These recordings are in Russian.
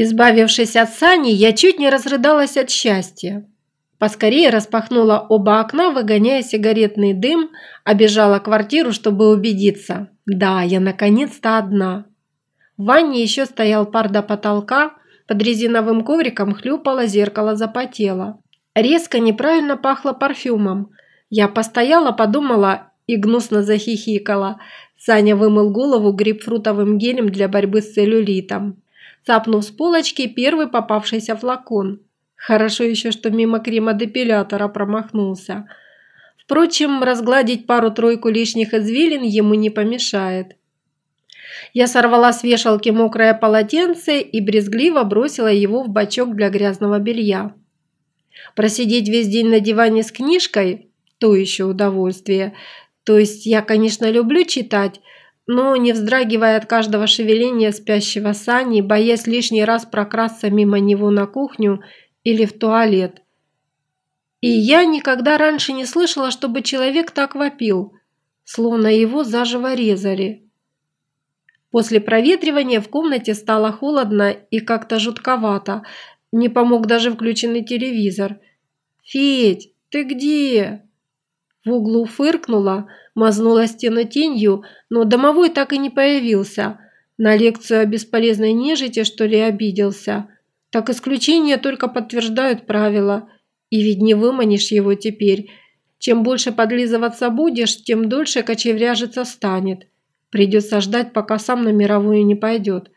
Избавившись от сани, я чуть не разрыдалась от счастья. Поскорее распахнула оба окна, выгоняя сигаретный дым, обежала квартиру, чтобы убедиться. Да, я наконец-то одна. В ванне еще стоял пар до потолка, под резиновым ковриком хлюпало зеркало запотело. Резко неправильно пахло парфюмом. Я постояла, подумала и гнусно захихикала. Саня вымыл голову грейпфрутовым гелем для борьбы с целлюлитом. Цапнув с полочки первый попавшийся флакон. Хорошо еще, что мимо крема-депилятора промахнулся. Впрочем, разгладить пару-тройку лишних извилин ему не помешает. Я сорвала с вешалки мокрое полотенце и брезгливо бросила его в бачок для грязного белья. Просидеть весь день на диване с книжкой – то еще удовольствие. То есть я, конечно, люблю читать, но не вздрагивая от каждого шевеления спящего Сани, боясь лишний раз прокрасться мимо него на кухню или в туалет. И я никогда раньше не слышала, чтобы человек так вопил, словно его заживо резали. После проветривания в комнате стало холодно и как-то жутковато. Не помог даже включенный телевизор. «Федь, ты где?» В углу фыркнула, мазнула стену тенью, но домовой так и не появился. На лекцию о бесполезной нежити, что ли, обиделся. Так исключения только подтверждают правила. И ведь не выманишь его теперь. Чем больше подлизываться будешь, тем дольше кочевряжиться станет. Придется ждать, пока сам на мировую не пойдет.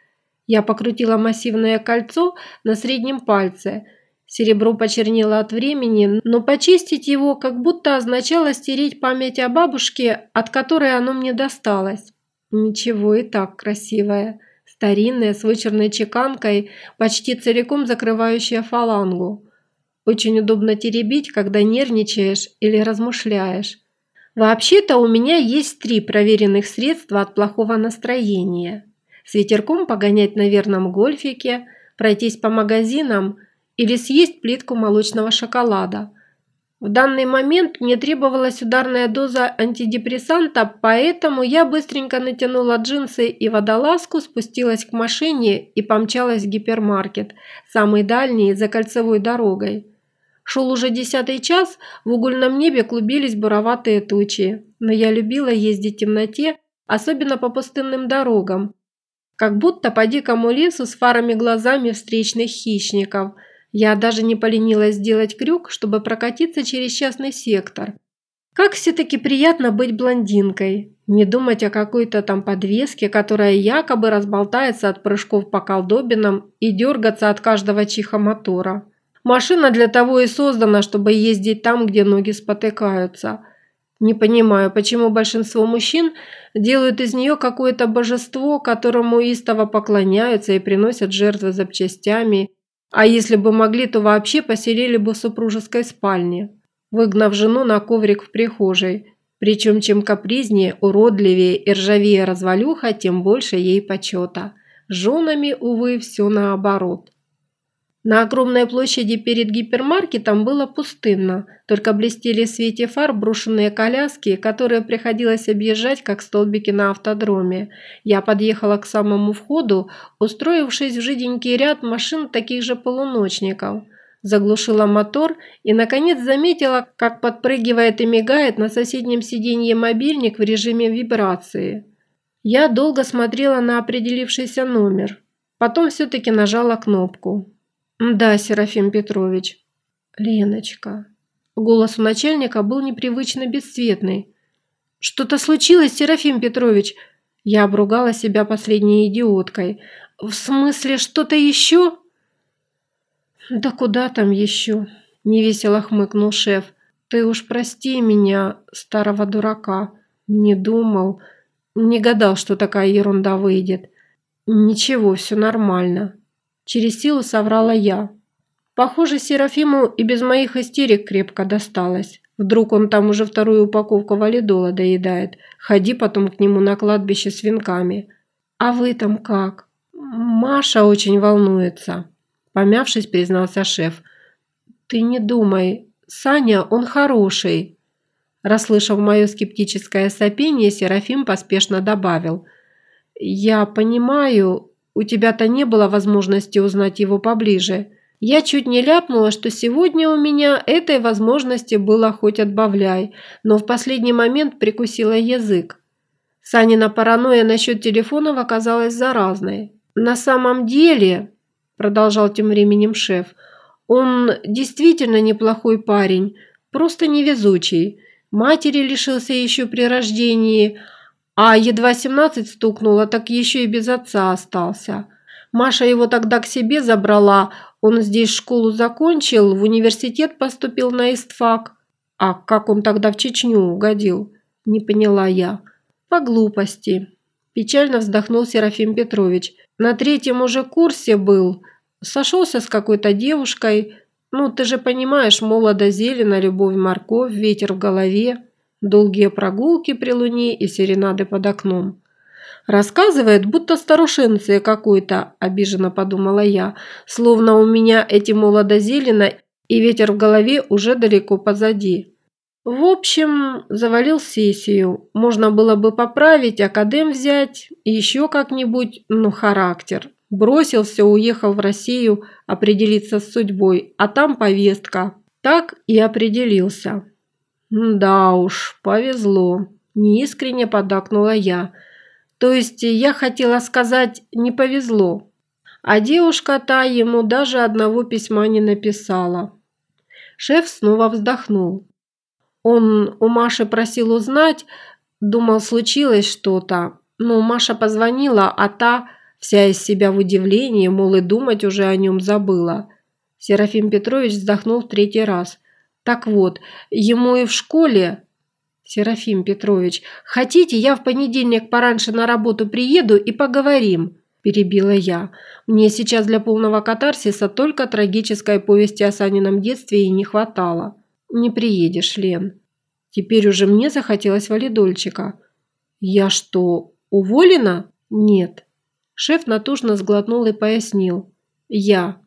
Я покрутила массивное кольцо на среднем пальце. Серебро почернело от времени, но почистить его как будто означало стереть память о бабушке, от которой оно мне досталось. Ничего и так красивое. Старинная, с вычурной чеканкой, почти целиком закрывающая фалангу. Очень удобно теребить, когда нервничаешь или размышляешь. Вообще-то у меня есть три проверенных средства от плохого настроения. С ветерком погонять на верном гольфике, пройтись по магазинам или съесть плитку молочного шоколада. В данный момент мне требовалась ударная доза антидепрессанта, поэтому я быстренько натянула джинсы и водолазку, спустилась к машине и помчалась в гипермаркет, самый дальний за кольцевой дорогой. Шел уже десятый час, в угольном небе клубились буроватые тучи, но я любила ездить в темноте, особенно по пустынным дорогам, как будто по дикому лесу с фарами глазами встречных хищников. Я даже не поленилась сделать крюк, чтобы прокатиться через частный сектор. Как все-таки приятно быть блондинкой, не думать о какой-то там подвеске, которая якобы разболтается от прыжков по колдобинам и дергаться от каждого чиха мотора. Машина для того и создана, чтобы ездить там, где ноги спотыкаются. Не понимаю, почему большинство мужчин делают из нее какое-то божество, которому истово поклоняются и приносят жертвы запчастями, а если бы могли, то вообще поселили бы в супружеской спальне, выгнав жену на коврик в прихожей. Причем чем капризнее, уродливее и ржавее развалюха, тем больше ей почета. С женами, увы, все наоборот. На огромной площади перед гипермаркетом было пустынно, только блестели в свете фар брошенные коляски, которые приходилось объезжать, как столбики на автодроме. Я подъехала к самому входу, устроившись в жиденький ряд машин таких же полуночников. Заглушила мотор и, наконец, заметила, как подпрыгивает и мигает на соседнем сиденье мобильник в режиме вибрации. Я долго смотрела на определившийся номер. Потом все-таки нажала кнопку. «Да, Серафим Петрович». «Леночка». Голос у начальника был непривычно бесцветный. «Что-то случилось, Серафим Петрович?» Я обругала себя последней идиоткой. «В смысле, что-то еще?» «Да куда там еще?» – невесело хмыкнул шеф. «Ты уж прости меня, старого дурака. Не думал, не гадал, что такая ерунда выйдет. Ничего, все нормально». Через силу соврала я. Похоже, Серафиму и без моих истерик крепко досталось. Вдруг он там уже вторую упаковку валидола доедает. Ходи потом к нему на кладбище с венками. А вы там как? Маша очень волнуется. Помявшись, признался шеф. Ты не думай. Саня, он хороший. Расслышав мое скептическое сопение, Серафим поспешно добавил. «Я понимаю, у тебя-то не было возможности узнать его поближе. Я чуть не ляпнула, что сегодня у меня этой возможности было хоть отбавляй, но в последний момент прикусила язык. Санина паранойя насчет телефонов оказалась заразной. «На самом деле», – продолжал тем временем шеф, – «он действительно неплохой парень, просто невезучий. Матери лишился еще при рождении, а едва 17 стукнуло, так еще и без отца остался. Маша его тогда к себе забрала, он здесь школу закончил, в университет поступил на истфак. А как он тогда в Чечню угодил? Не поняла я. По глупости. Печально вздохнул Серафим Петрович. На третьем уже курсе был. Сошелся с какой-то девушкой. Ну, ты же понимаешь, молодо зелено, любовь морковь, ветер в голове. Долгие прогулки при луне и серенады под окном. Рассказывает, будто старушенция какой-то, обиженно подумала я, словно у меня эти молодо зелено и ветер в голове уже далеко позади. В общем, завалил сессию. Можно было бы поправить, академ взять, еще как-нибудь, ну характер. Бросился, уехал в Россию определиться с судьбой, а там повестка. Так и определился. «Да уж, повезло», – неискренне подакнула я. «То есть я хотела сказать, не повезло». А девушка та ему даже одного письма не написала. Шеф снова вздохнул. Он у Маши просил узнать, думал, случилось что-то. Но Маша позвонила, а та, вся из себя в удивлении, мол, и думать уже о нем забыла. Серафим Петрович вздохнул в третий раз. Так вот, ему и в школе... Серафим Петрович, хотите, я в понедельник пораньше на работу приеду и поговорим? Перебила я. Мне сейчас для полного катарсиса только трагической повести о Санином детстве и не хватало. Не приедешь, Лен. Теперь уже мне захотелось валидольчика. Я что, уволена? Нет. Шеф натужно сглотнул и пояснил. Я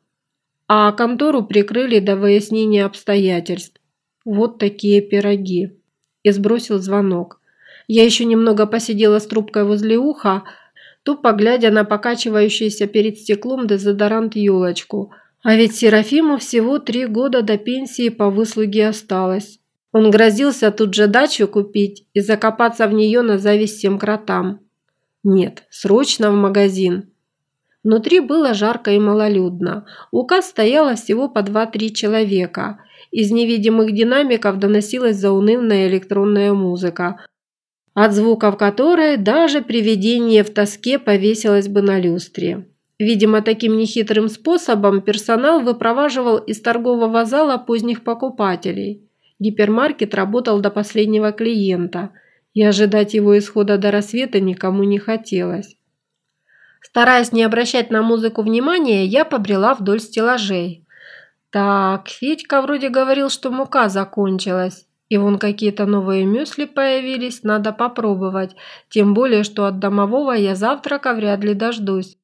а контору прикрыли до выяснения обстоятельств. Вот такие пироги. И сбросил звонок. Я еще немного посидела с трубкой возле уха, тупо глядя на покачивающийся перед стеклом дезодорант елочку. А ведь Серафиму всего три года до пенсии по выслуге осталось. Он грозился тут же дачу купить и закопаться в нее на зависть всем кротам. Нет, срочно в магазин. Внутри было жарко и малолюдно. У касс стояло всего по 2-3 человека. Из невидимых динамиков доносилась заунывная электронная музыка, от звуков которой даже привидение в тоске повесилось бы на люстре. Видимо, таким нехитрым способом персонал выпроваживал из торгового зала поздних покупателей. Гипермаркет работал до последнего клиента, и ожидать его исхода до рассвета никому не хотелось. Стараясь не обращать на музыку внимания, я побрела вдоль стеллажей. Так, Федька вроде говорил, что мука закончилась. И вон какие-то новые мюсли появились, надо попробовать. Тем более, что от домового я завтрака вряд ли дождусь.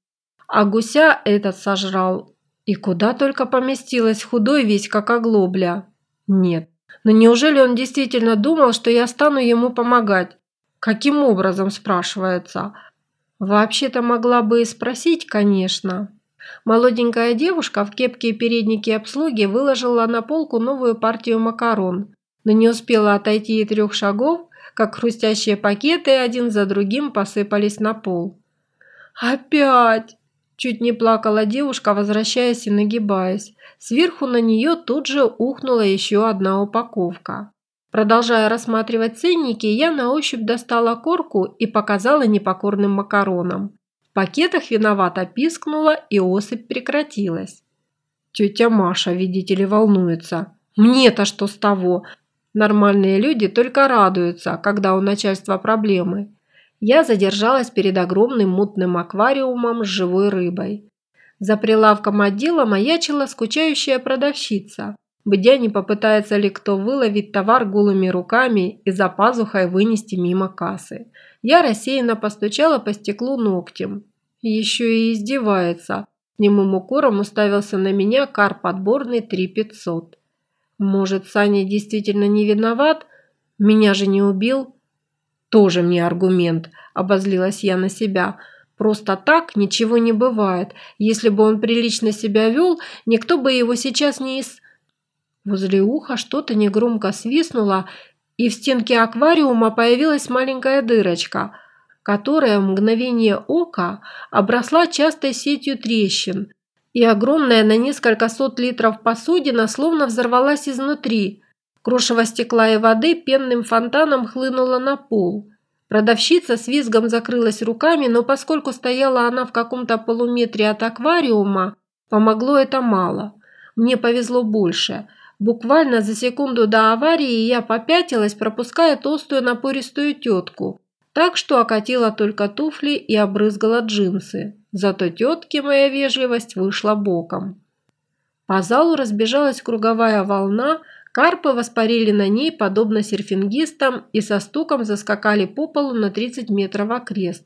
А гуся этот сожрал. И куда только поместилась, худой весь, как оглобля. Нет. Но неужели он действительно думал, что я стану ему помогать? Каким образом, спрашивается? Вообще-то могла бы и спросить, конечно. Молоденькая девушка в кепке и переднике обслуги выложила на полку новую партию макарон, но не успела отойти и трех шагов, как хрустящие пакеты один за другим посыпались на пол. «Опять!» – чуть не плакала девушка, возвращаясь и нагибаясь. Сверху на нее тут же ухнула еще одна упаковка. Продолжая рассматривать ценники, я на ощупь достала корку и показала непокорным макаронам. В пакетах виновато пискнула, и осыпь прекратилась. Тетя Маша, видите ли, волнуется. Мне-то что с того? Нормальные люди только радуются, когда у начальства проблемы. Я задержалась перед огромным мутным аквариумом с живой рыбой. За прилавком отдела маячила скучающая продавщица. Бдя не попытается ли кто выловить товар голыми руками и за пазухой вынести мимо кассы. Я рассеянно постучала по стеклу ногтем. Еще и издевается. Немым укором уставился на меня кар подборный 3500. Может, Саня действительно не виноват? Меня же не убил? Тоже мне аргумент, обозлилась я на себя. Просто так ничего не бывает. Если бы он прилично себя вел, никто бы его сейчас не из... Возле уха что-то негромко свистнуло, и в стенке аквариума появилась маленькая дырочка, которая в мгновение ока обросла частой сетью трещин, и огромная на несколько сот литров посудина словно взорвалась изнутри. Крошево стекла и воды пенным фонтаном хлынуло на пол. Продавщица с визгом закрылась руками, но поскольку стояла она в каком-то полуметре от аквариума, помогло это мало. Мне повезло больше. Буквально за секунду до аварии я попятилась, пропуская толстую напористую тетку, так что окатила только туфли и обрызгала джинсы. Зато тетке моя вежливость вышла боком. По залу разбежалась круговая волна, Карпы воспарили на ней, подобно серфингистам, и со стуком заскакали по полу на 30 метров окрест.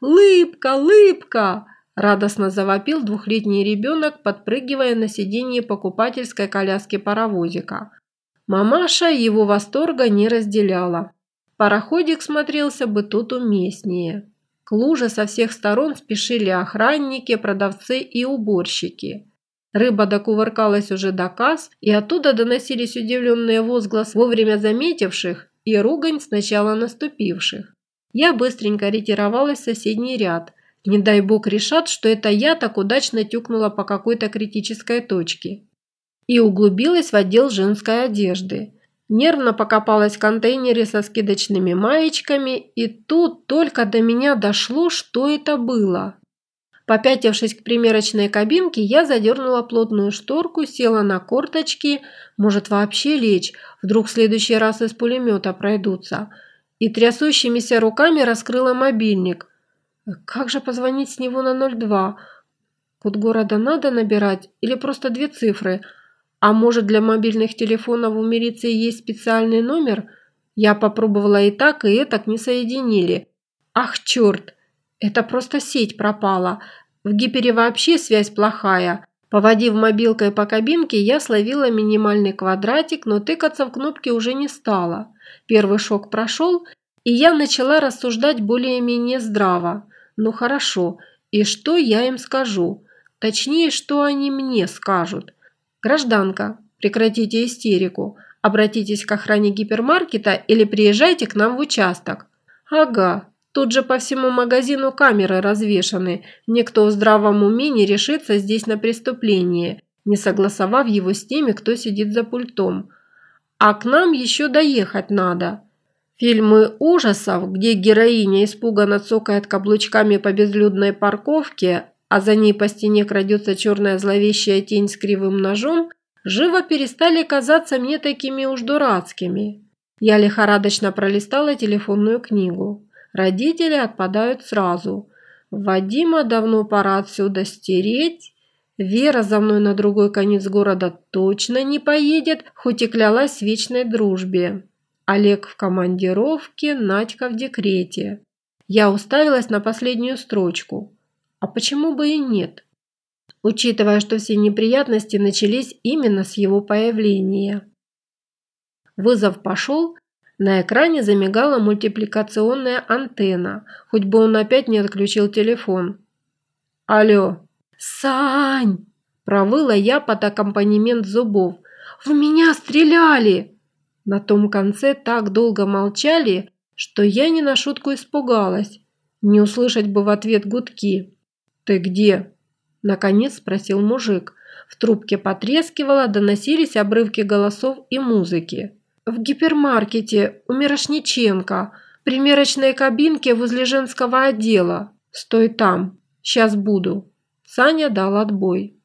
«Лыбка! Лыбка!» – радостно завопил двухлетний ребенок, подпрыгивая на сиденье покупательской коляски паровозика. Мамаша его восторга не разделяла. Пароходик смотрелся бы тут уместнее. К луже со всех сторон спешили охранники, продавцы и уборщики. Рыба докувыркалась уже до касс, и оттуда доносились удивленные возгласы вовремя заметивших и ругань сначала наступивших. Я быстренько ретировалась в соседний ряд. Не дай бог решат, что это я так удачно тюкнула по какой-то критической точке. И углубилась в отдел женской одежды. Нервно покопалась в контейнере со скидочными маечками, и тут только до меня дошло, что это было. Попятившись к примерочной кабинке, я задернула плотную шторку, села на корточки, может вообще лечь, вдруг в следующий раз из пулемета пройдутся, и трясущимися руками раскрыла мобильник. Как же позвонить с него на 02? Код города надо набирать или просто две цифры? А может для мобильных телефонов у милиции есть специальный номер? Я попробовала и так, и так не соединили. Ах, черт! Это просто сеть пропала. В гипере вообще связь плохая. Поводив мобилкой по кабинке, я словила минимальный квадратик, но тыкаться в кнопки уже не стала. Первый шок прошел, и я начала рассуждать более-менее здраво. Ну хорошо, и что я им скажу? Точнее, что они мне скажут. Гражданка, прекратите истерику. Обратитесь к охране гипермаркета или приезжайте к нам в участок. Ага, Тут же по всему магазину камеры развешаны. Никто в здравом уме не решится здесь на преступление, не согласовав его с теми, кто сидит за пультом. А к нам еще доехать надо. Фильмы ужасов, где героиня испуганно цокает каблучками по безлюдной парковке, а за ней по стене крадется черная зловещая тень с кривым ножом, живо перестали казаться мне такими уж дурацкими. Я лихорадочно пролистала телефонную книгу. Родители отпадают сразу. Вадима давно пора отсюда стереть. Вера за мной на другой конец города точно не поедет, хоть и клялась в вечной дружбе. Олег в командировке, Надька в декрете. Я уставилась на последнюю строчку. А почему бы и нет? Учитывая, что все неприятности начались именно с его появления. Вызов пошел, на экране замигала мультипликационная антенна, хоть бы он опять не отключил телефон. «Алло!» «Сань!» – провыла я под аккомпанемент зубов. «В меня стреляли!» На том конце так долго молчали, что я не на шутку испугалась. Не услышать бы в ответ гудки. «Ты где?» – наконец спросил мужик. В трубке потрескивало, доносились обрывки голосов и музыки. В гипермаркете у Мирошниченко, в примерочной кабинке возле женского отдела. Стой там, сейчас буду. Саня дал отбой.